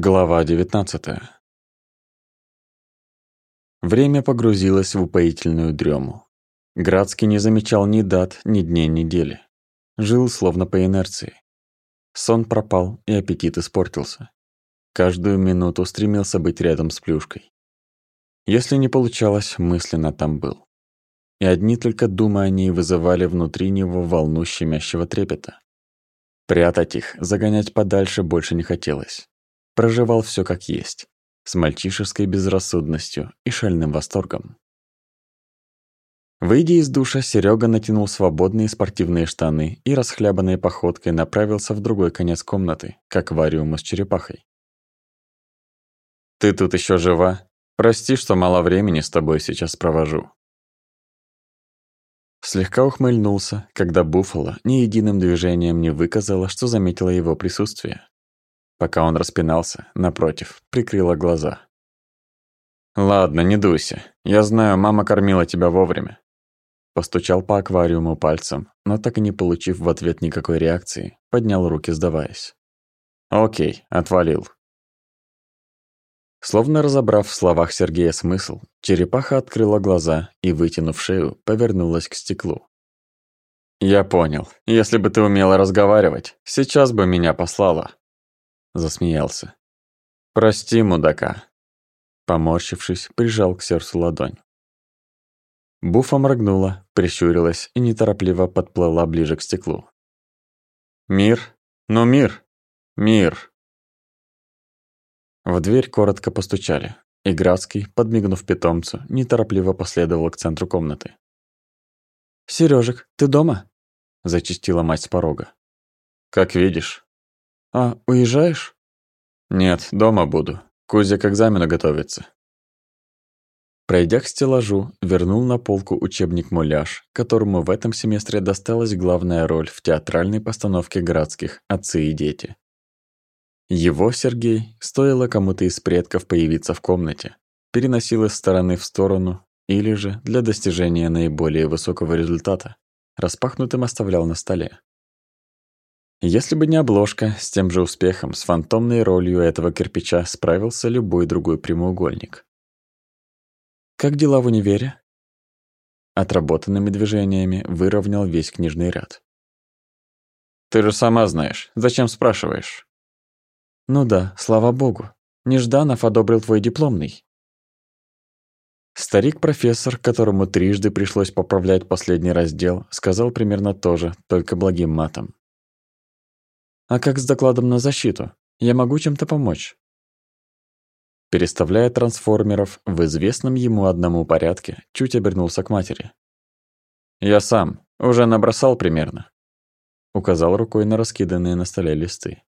Глава 19 Время погрузилось в упоительную дрему. Градский не замечал ни дат, ни дней недели. Жил словно по инерции. Сон пропал, и аппетит испортился. Каждую минуту стремился быть рядом с плюшкой. Если не получалось, мысленно там был. И одни только думы о ней вызывали внутри него волну щемящего трепета. Прятать их, загонять подальше больше не хотелось проживал все как есть, с мальчишеской безрассудностью и шальным восторгом. Выйдя из душа, Серега натянул свободные спортивные штаны и расхлябанной походкой направился в другой конец комнаты, к аквариуму с черепахой. «Ты тут еще жива? Прости, что мало времени с тобой сейчас провожу». Слегка ухмыльнулся, когда Буффало ни единым движением не выказала, что заметила его присутствие. Пока он распинался, напротив, прикрыла глаза. «Ладно, не дуйся. Я знаю, мама кормила тебя вовремя». Постучал по аквариуму пальцем, но так и не получив в ответ никакой реакции, поднял руки, сдаваясь. «Окей, отвалил». Словно разобрав в словах Сергея смысл, черепаха открыла глаза и, вытянув шею, повернулась к стеклу. «Я понял. Если бы ты умела разговаривать, сейчас бы меня послала засмеялся. «Прости, мудака!» Поморщившись, прижал к сердцу ладонь. Буфа моргнула, прищурилась и неторопливо подплыла ближе к стеклу. «Мир? Ну, мир! Мир!» В дверь коротко постучали, и Градский, подмигнув питомцу, неторопливо последовал к центру комнаты. «Серёжик, ты дома?» – зачастила мать с порога. «Как видишь». «А, уезжаешь?» «Нет, дома буду. Кузя к экзамену готовится». Пройдя к стеллажу, вернул на полку учебник «Муляж», которому в этом семестре досталась главная роль в театральной постановке «Градских. Отцы и дети». Его, Сергей, стоило кому-то из предков появиться в комнате, переносил из стороны в сторону или же, для достижения наиболее высокого результата, распахнутым оставлял на столе. Если бы не обложка, с тем же успехом, с фантомной ролью этого кирпича справился любой другой прямоугольник. «Как дела в универе?» Отработанными движениями выровнял весь книжный ряд. «Ты же сама знаешь. Зачем спрашиваешь?» «Ну да, слава богу. Нежданов одобрил твой дипломный». Старик-профессор, которому трижды пришлось поправлять последний раздел, сказал примерно то же, только благим матом. А как с докладом на защиту? Я могу чем-то помочь? Переставляя трансформеров в известном ему одному порядке, чуть обернулся к матери. «Я сам. Уже набросал примерно», — указал рукой на раскиданные на столе листы.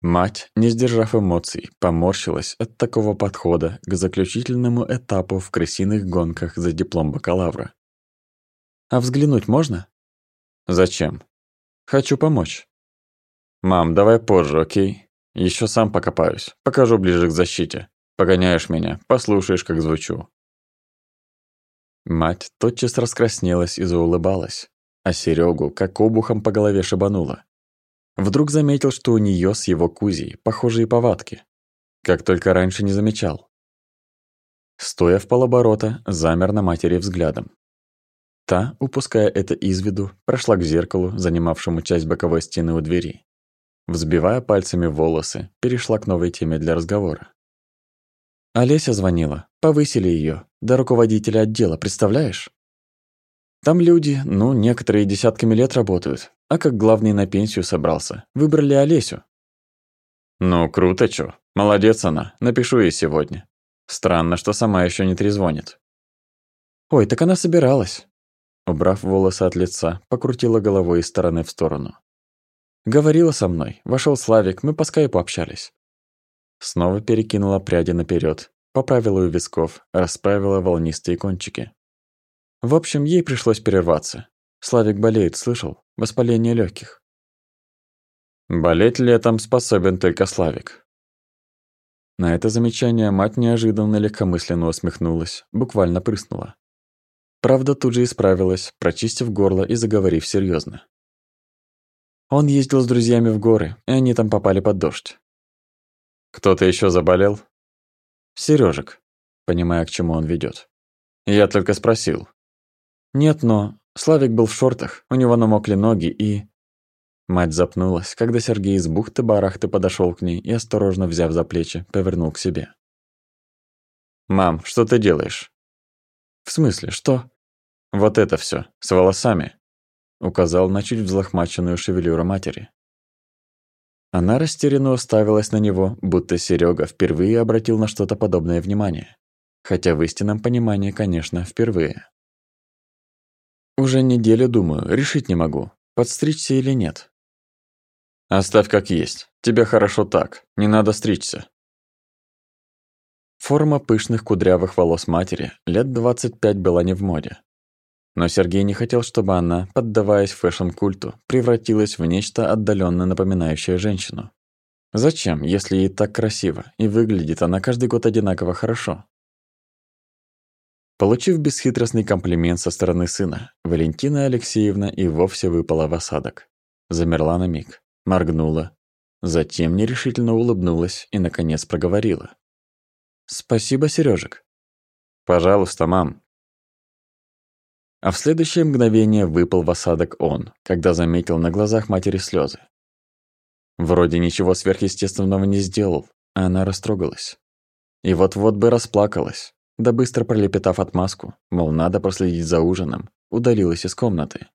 Мать, не сдержав эмоций, поморщилась от такого подхода к заключительному этапу в крысиных гонках за диплом бакалавра. «А взглянуть можно?» «Зачем?» «Хочу помочь». «Мам, давай позже, окей? Еще сам покопаюсь. Покажу ближе к защите. Погоняешь меня, послушаешь, как звучу». Мать тотчас раскраснелась и заулыбалась, а Серегу как обухом по голове шибанула. Вдруг заметил, что у нее с его кузей похожие повадки, как только раньше не замечал. Стоя в полоборота, замер на матери взглядом. Та, упуская это из виду, прошла к зеркалу, занимавшему часть боковой стены у двери. Взбивая пальцами волосы, перешла к новой теме для разговора. Олеся звонила. Повысили ее До руководителя отдела, представляешь? Там люди, ну, некоторые десятками лет работают. А как главный на пенсию собрался, выбрали Олесю. Ну, круто, чё. Молодец она. Напишу ей сегодня. Странно, что сама еще не трезвонит. Ой, так она собиралась. Убрав волосы от лица, покрутила головой из стороны в сторону. Говорила со мной. Вошел Славик, мы по скайпу общались. Снова перекинула пряди наперед, поправила у висков, расправила волнистые кончики. В общем, ей пришлось прерваться. Славик болеет, слышал? Воспаление легких. Болеть летом способен только Славик. На это замечание мать неожиданно легкомысленно усмехнулась, буквально прыснула. Правда, тут же исправилась, прочистив горло и заговорив серьезно. Он ездил с друзьями в горы, и они там попали под дождь. Кто-то еще заболел? Сережек, понимая, к чему он ведет. Я только спросил. Нет, но Славик был в шортах, у него намокли ноги и... Мать запнулась, когда Сергей из бухты-барахты подошел к ней и, осторожно взяв за плечи, повернул к себе. «Мам, что ты делаешь?» «В смысле, что?» «Вот это все с волосами», — указал на чуть взлохмаченную шевелюру матери. Она растерянно уставилась на него, будто Серега впервые обратил на что-то подобное внимание. Хотя в истинном понимании, конечно, впервые. «Уже неделю думаю, решить не могу, подстричься или нет». «Оставь как есть, тебе хорошо так, не надо стричься», Форма пышных кудрявых волос матери лет 25 была не в моде. Но Сергей не хотел, чтобы она, поддаваясь фэшн-культу, превратилась в нечто отдаленно напоминающее женщину. Зачем, если ей так красиво, и выглядит она каждый год одинаково хорошо? Получив бесхитростный комплимент со стороны сына, Валентина Алексеевна и вовсе выпала в осадок. Замерла на миг, моргнула, затем нерешительно улыбнулась и, наконец, проговорила. «Спасибо, Сережек. «Пожалуйста, мам». А в следующее мгновение выпал в осадок он, когда заметил на глазах матери слезы. Вроде ничего сверхъестественного не сделал, а она растрогалась. И вот-вот бы расплакалась, да быстро пролепетав отмазку, мол, надо проследить за ужином, удалилась из комнаты.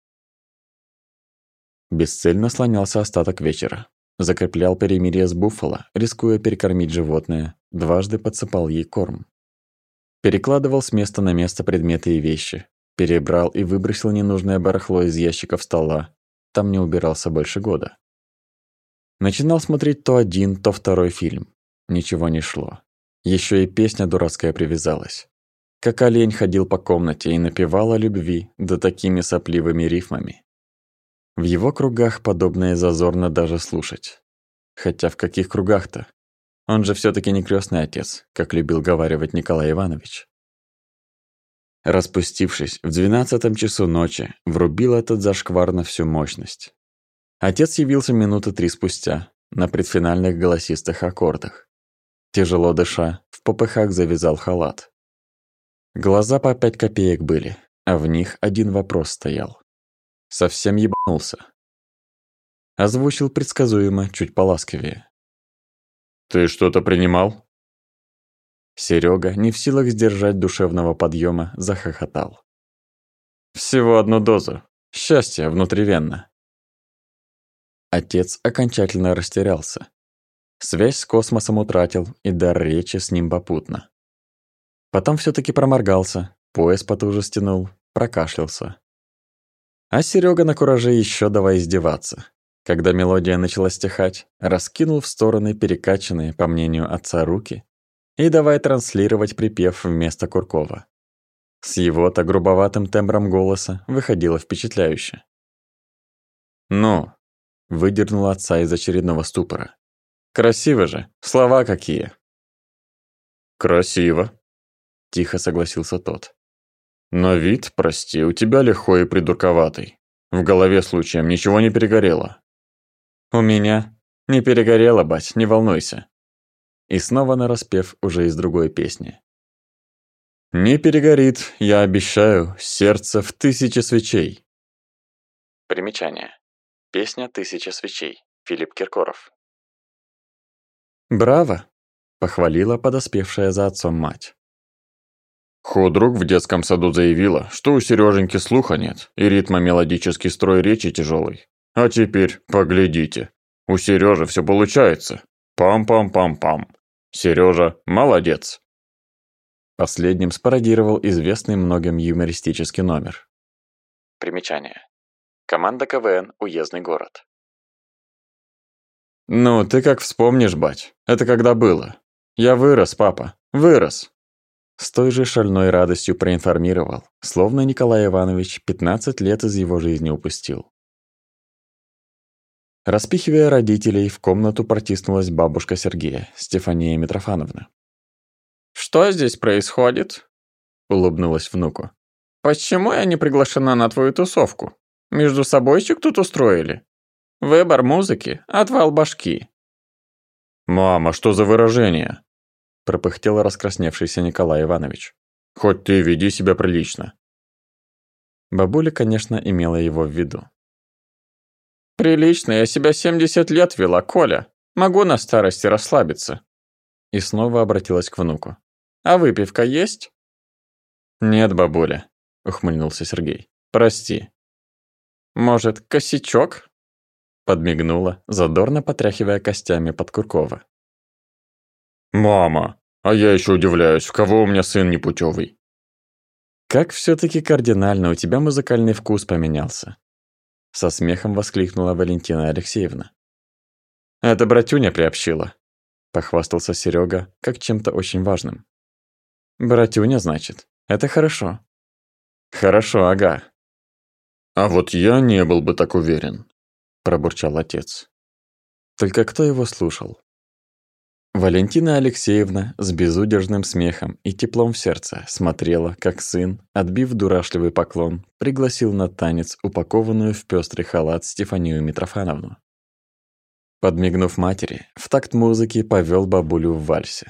Бесцельно слонялся остаток вечера. Закреплял перемирие с Буффало, рискуя перекормить животное, дважды подсыпал ей корм. Перекладывал с места на место предметы и вещи. Перебрал и выбросил ненужное барахло из ящиков стола. Там не убирался больше года. Начинал смотреть то один, то второй фильм. Ничего не шло. Еще и песня дурацкая привязалась. Как олень ходил по комнате и напевал о любви, да такими сопливыми рифмами. В его кругах подобное зазорно даже слушать. Хотя в каких кругах-то? Он же все таки не крестный отец, как любил говаривать Николай Иванович. Распустившись, в двенадцатом часу ночи врубил этот зашквар на всю мощность. Отец явился минуты три спустя, на предфинальных голосистых аккордах. Тяжело дыша, в попыхах завязал халат. Глаза по пять копеек были, а в них один вопрос стоял. Совсем ебанулся. Озвучил предсказуемо, чуть поласковее. «Ты что-то принимал?» Серега, не в силах сдержать душевного подъема, захохотал. «Всего одну дозу. Счастье внутривенно». Отец окончательно растерялся. Связь с космосом утратил, и дар речи с ним попутно. Потом все таки проморгался, пояс потуже стянул, прокашлялся. А Серега на кураже еще давай издеваться. Когда мелодия начала стихать, раскинул в стороны перекачанные, по мнению отца, руки и давай транслировать припев вместо Куркова. С его-то грубоватым тембром голоса выходило впечатляюще. «Ну», — выдернул отца из очередного ступора. «Красиво же, слова какие!» «Красиво», — тихо согласился тот. Но вид, прости, у тебя лихой и придурковатый. В голове случаем ничего не перегорело. У меня не перегорело, бать, не волнуйся. И снова нараспев уже из другой песни. Не перегорит, я обещаю, сердце в тысячи свечей. Примечание. Песня «Тысяча свечей». Филипп Киркоров. «Браво!» – похвалила подоспевшая за отцом мать. Худрук в детском саду заявила, что у Сереженьки слуха нет и ритма мелодический строй речи тяжелый. А теперь поглядите, у Сережи все получается. Пам-пам-пам-пам. Сережа молодец. Последним спародировал известный многим юмористический номер. Примечание. Команда КВН «Уездный город». «Ну, ты как вспомнишь, бать. Это когда было? Я вырос, папа. Вырос с той же шальной радостью проинформировал, словно Николай Иванович 15 лет из его жизни упустил. Распихивая родителей, в комнату протиснулась бабушка Сергея, Стефания Митрофановна. «Что здесь происходит?» — улыбнулась внуку. «Почему я не приглашена на твою тусовку? Между собойчик тут устроили? Выбор музыки, отвал башки». «Мама, что за выражение?» пропыхтел раскрасневшийся Николай Иванович. «Хоть ты веди себя прилично». Бабуля, конечно, имела его в виду. «Прилично, я себя 70 лет вела, Коля. Могу на старости расслабиться». И снова обратилась к внуку. «А выпивка есть?» «Нет, бабуля», — ухмыльнулся Сергей. «Прости». «Может, косячок?» Подмигнула, задорно потряхивая костями под Куркова. «Мама, а я еще удивляюсь, в кого у меня сын непутевый. «Как все таки кардинально у тебя музыкальный вкус поменялся!» Со смехом воскликнула Валентина Алексеевна. «Это братюня приобщила», — похвастался Серега как чем-то очень важным. «Братюня, значит. Это хорошо». «Хорошо, ага». «А вот я не был бы так уверен», — пробурчал отец. Только кто его слушал? Валентина Алексеевна с безудержным смехом и теплом в сердце смотрела, как сын, отбив дурашливый поклон, пригласил на танец упакованную в пестрый халат Стефанию Митрофановну. Подмигнув матери, в такт музыки повел бабулю в вальсе.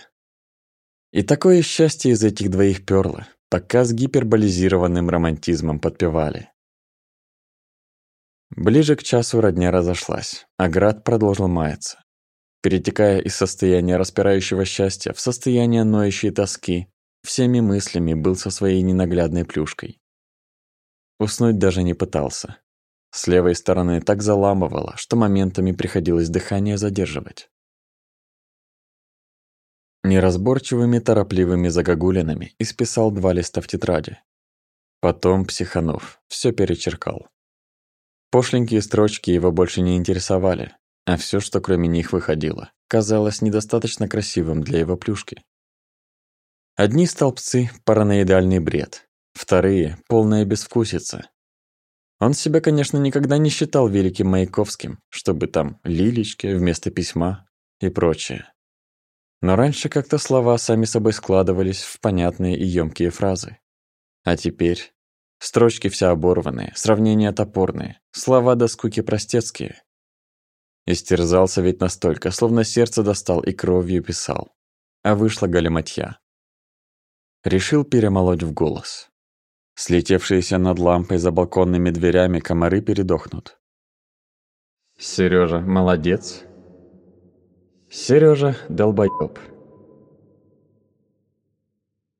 И такое счастье из этих двоих перло, пока с гиперболизированным романтизмом подпевали. Ближе к часу родня разошлась, а град продолжил маяться перетекая из состояния распирающего счастья в состояние ноющей тоски, всеми мыслями был со своей ненаглядной плюшкой. Уснуть даже не пытался. С левой стороны так заламывало, что моментами приходилось дыхание задерживать. Неразборчивыми торопливыми загогулинами исписал два листа в тетради. Потом, психанув, все перечеркал. Пошленькие строчки его больше не интересовали, а все, что кроме них выходило, казалось недостаточно красивым для его плюшки. Одни столбцы – параноидальный бред, вторые – полная безвкусица. Он себя, конечно, никогда не считал великим Маяковским, чтобы там «лилечки» вместо письма и прочее. Но раньше как-то слова сами собой складывались в понятные и ёмкие фразы. А теперь строчки вся оборванные, сравнения топорные, слова до скуки простецкие. Истерзался ведь настолько, словно сердце достал и кровью писал. А вышла галиматья. Решил перемолоть в голос. Слетевшиеся над лампой за балконными дверями комары передохнут. Сережа, молодец. Сережа, долбоёб.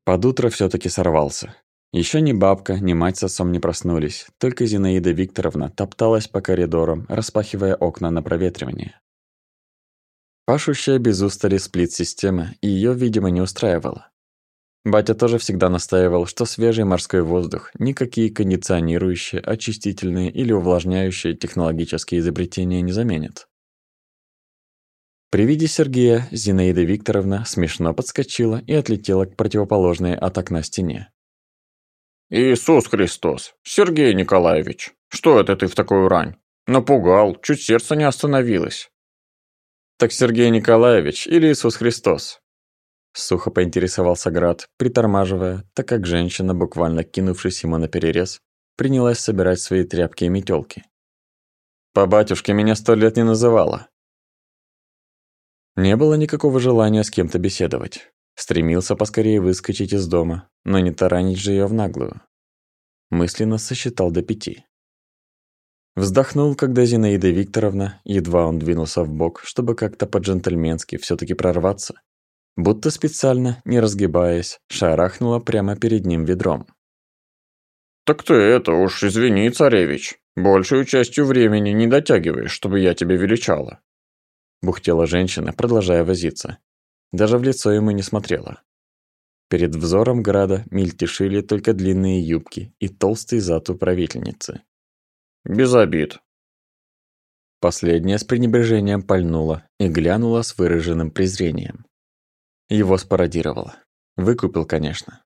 Под утро все таки сорвался. Еще ни бабка, ни мать с отцом не проснулись, только Зинаида Викторовна топталась по коридорам, распахивая окна на проветривание. Пашущая без устали сплит-система ее, видимо, не устраивала. Батя тоже всегда настаивал, что свежий морской воздух никакие кондиционирующие, очистительные или увлажняющие технологические изобретения не заменят. При виде Сергея Зинаида Викторовна смешно подскочила и отлетела к противоположной от окна стене. «Иисус Христос! Сергей Николаевич! Что это ты в такую рань? Напугал, чуть сердце не остановилось». «Так Сергей Николаевич или Иисус Христос?» Сухо поинтересовался Град, притормаживая, так как женщина, буквально кинувшись ему на перерез, принялась собирать свои тряпки и метелки. «По батюшке меня сто лет не называла». Не было никакого желания с кем-то беседовать. Стремился поскорее выскочить из дома, но не таранить же ее в наглую. Мысленно сосчитал до пяти. Вздохнул, когда Зинаида Викторовна, едва он двинулся в бок, чтобы как-то по-джентльменски все таки прорваться, будто специально, не разгибаясь, шарахнула прямо перед ним ведром. «Так ты это уж извини, царевич, большую частью времени не дотягиваешь, чтобы я тебя величала», бухтела женщина, продолжая возиться, даже в лицо ему не смотрела. Перед взором Града мельтешили только длинные юбки и толстый зад управительницы. «Без обид». Последняя с пренебрежением пальнула и глянула с выраженным презрением. Его спародировала. Выкупил, конечно.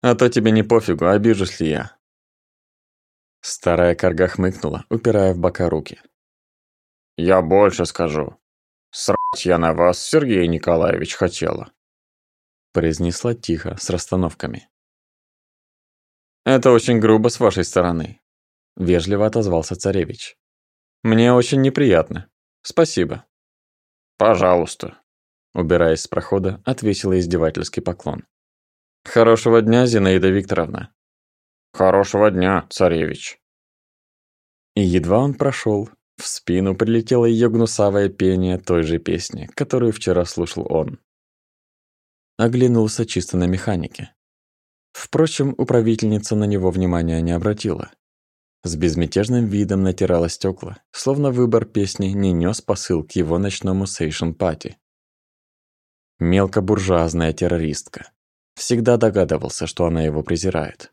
«А то тебе не пофигу, обижусь ли я?» Старая корга хмыкнула, упирая в бока руки. «Я больше скажу. Срать я на вас, Сергей Николаевич, хотела. Произнесла тихо, с расстановками. Это очень грубо с вашей стороны. Вежливо отозвался царевич. Мне очень неприятно. Спасибо. Пожалуйста. Убираясь с прохода, отвесила издевательский поклон. Хорошего дня, Зинаида Викторовна. Хорошего дня, царевич. И едва он прошел, в спину прилетело ее гнусавое пение той же песни, которую вчера слушал он. Оглянулся чисто на механике. Впрочем, управительница на него внимания не обратила. С безмятежным видом натирала стекла, словно выбор песни не нес посыл к его ночному session-party. Мелкобуржуазная террористка. Всегда догадывался, что она его презирает.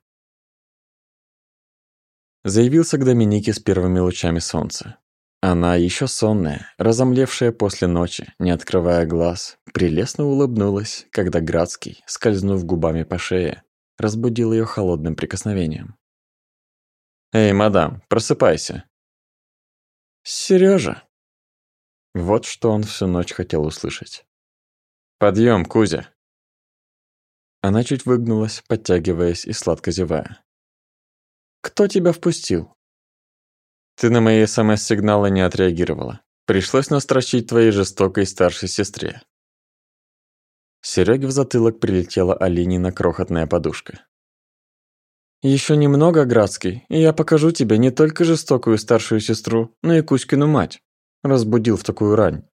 Заявился к Доминике с первыми лучами солнца. Она, еще сонная, разомлевшая после ночи, не открывая глаз, прелестно улыбнулась, когда Градский, скользнув губами по шее, разбудил ее холодным прикосновением. «Эй, мадам, просыпайся!» Сережа. Вот что он всю ночь хотел услышать. Подъем, Кузя!» Она чуть выгнулась, подтягиваясь и сладко зевая. «Кто тебя впустил?» «Ты на мои СМС-сигналы не отреагировала. Пришлось настрочить твоей жестокой старшей сестре». Серёге в затылок прилетела Алинина крохотная подушка. Еще немного, Градский, и я покажу тебе не только жестокую старшую сестру, но и Кузькину мать. Разбудил в такую рань.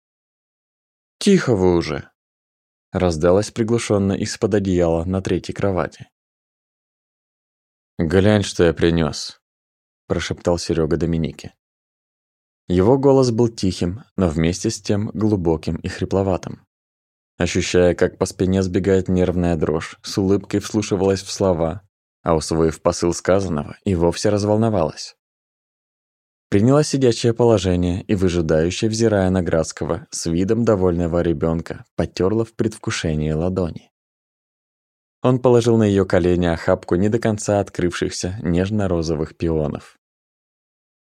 Тихо вы уже. Раздалось приглушенно из-под одеяла на третьей кровати. «Глянь, что я принес, прошептал Серега Доминике. Его голос был тихим, но вместе с тем глубоким и хрипловатым. Ощущая, как по спине сбегает нервная дрожь, с улыбкой вслушивалась в слова, а усвоив посыл сказанного, и вовсе разволновалась. Приняла сидячее положение и, выжидающе взирая на Градского, с видом довольного ребенка, потерла в предвкушении ладони. Он положил на ее колени охапку не до конца открывшихся нежно-розовых пионов.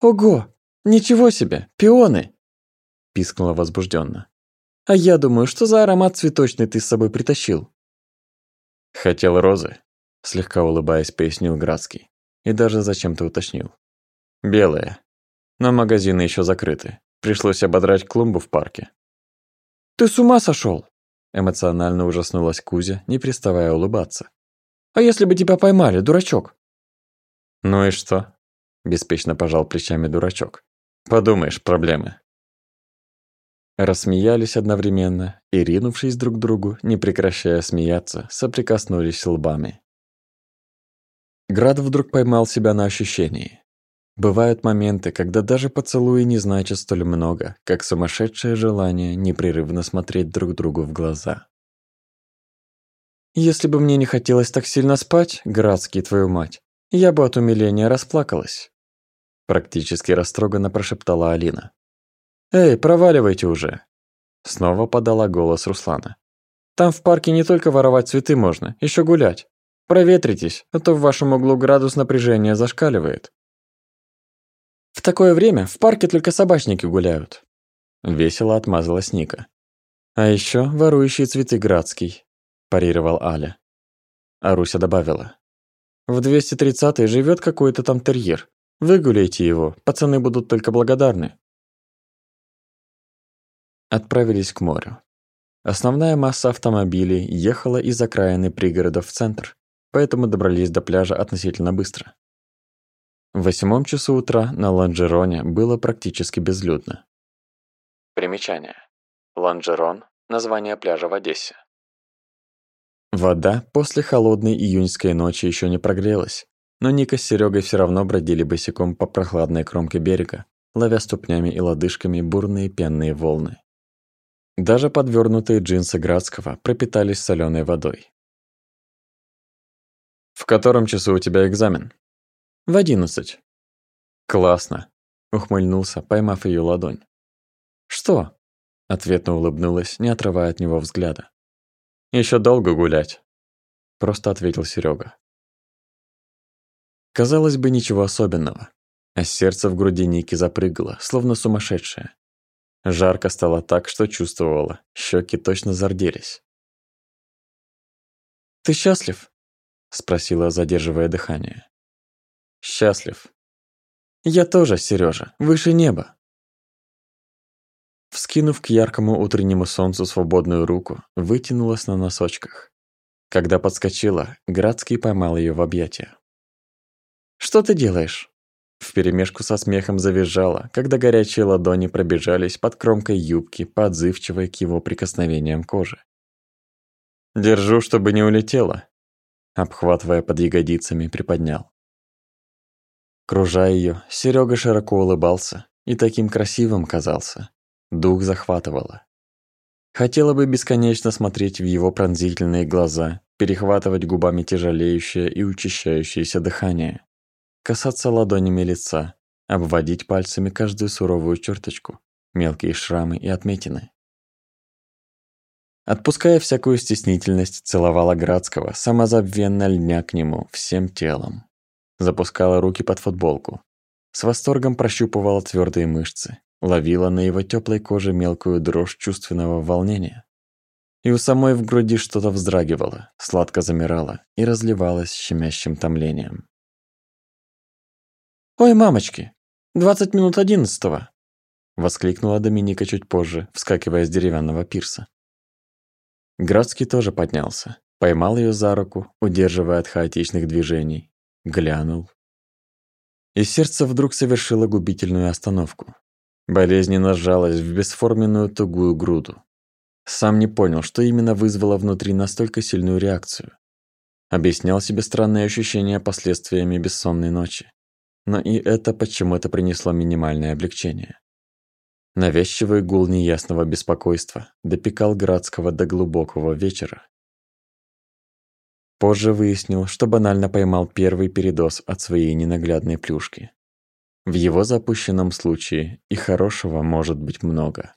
«Ого! Ничего себе! Пионы!» – пискнула возбужденно. «А я думаю, что за аромат цветочный ты с собой притащил?» «Хотел розы», – слегка улыбаясь, пояснил Градский. И даже зачем-то уточнил. «Белые, но магазины еще закрыты. Пришлось ободрать клумбу в парке. «Ты с ума сошел? Эмоционально ужаснулась Кузя, не переставая улыбаться. «А если бы тебя поймали, дурачок?» «Ну и что?» – беспечно пожал плечами дурачок. «Подумаешь, проблемы». Рассмеялись одновременно и, ринувшись друг к другу, не прекращая смеяться, соприкоснулись лбами. Град вдруг поймал себя на ощущении. Бывают моменты, когда даже поцелуи не значат столь много, как сумасшедшее желание непрерывно смотреть друг другу в глаза. «Если бы мне не хотелось так сильно спать, Градский, твою мать, я бы от умиления расплакалась», практически растроганно прошептала Алина. «Эй, проваливайте уже!» Снова подала голос Руслана. «Там в парке не только воровать цветы можно, еще гулять. Проветритесь, а то в вашем углу градус напряжения зашкаливает». В такое время в парке только собачники гуляют. Весело отмазалась Ника. А еще ворующие цветы Градский, парировал Аля. А Руся добавила. В 230-й живет какой-то там терьер. Выгуляйте его, пацаны будут только благодарны. Отправились к морю. Основная масса автомобилей ехала из окраины пригородов в центр, поэтому добрались до пляжа относительно быстро. В восьмом часу утра на Ланжероне было практически безлюдно. Примечание. Ланжерон – название пляжа в Одессе. Вода после холодной июньской ночи еще не прогрелась, но Ника с Серегой все равно бродили босиком по прохладной кромке берега, ловя ступнями и лодыжками бурные пенные волны. Даже подвернутые джинсы Градского пропитались соленой водой. «В котором часу у тебя экзамен?» В одиннадцать. Классно, ухмыльнулся, поймав ее ладонь. Что? Ответно улыбнулась, не отрывая от него взгляда. Еще долго гулять, просто ответил Серега. Казалось бы, ничего особенного, а сердце в груди Ники запрыгало, словно сумасшедшее. Жарко стало так, что чувствовала, щеки точно зарделись. «Ты счастлив?» — спросила, задерживая дыхание. Счастлив. Я тоже, Сережа, выше неба. вскинув к яркому утреннему солнцу свободную руку, вытянулась на носочках. Когда подскочила, Градский поймал ее в объятия. «Что ты делаешь?» Вперемешку со смехом завизжала, когда горячие ладони пробежались под кромкой юбки, подзывчивой к его прикосновениям кожи. «Держу, чтобы не улетела», обхватывая под ягодицами, приподнял. Кружа ее, Серега широко улыбался и таким красивым казался. Дух захватывало. Хотела бы бесконечно смотреть в его пронзительные глаза, перехватывать губами тяжелеющее и учащающееся дыхание, касаться ладонями лица, обводить пальцами каждую суровую черточку, мелкие шрамы и отметины. Отпуская всякую стеснительность, целовала Градского, самозабвенно льня к нему всем телом. Запускала руки под футболку. С восторгом прощупывала твердые мышцы, ловила на его теплой коже мелкую дрожь чувственного волнения. И у самой в груди что-то вздрагивало, сладко замирало и разливалось щемящим томлением. «Ой, мамочки! Двадцать минут одиннадцатого!» Воскликнула Доминика чуть позже, вскакивая с деревянного пирса. Градский тоже поднялся, поймал ее за руку, удерживая от хаотичных движений, глянул. И сердце вдруг совершило губительную остановку. Болезненно сжалось в бесформенную тугую груду. Сам не понял, что именно вызвало внутри настолько сильную реакцию. Объяснял себе странные ощущения последствиями бессонной ночи но и это почему-то принесло минимальное облегчение. Навязчивый гул неясного беспокойства допекал Градского до глубокого вечера. Позже выяснил, что банально поймал первый передоз от своей ненаглядной плюшки. В его запущенном случае и хорошего может быть много.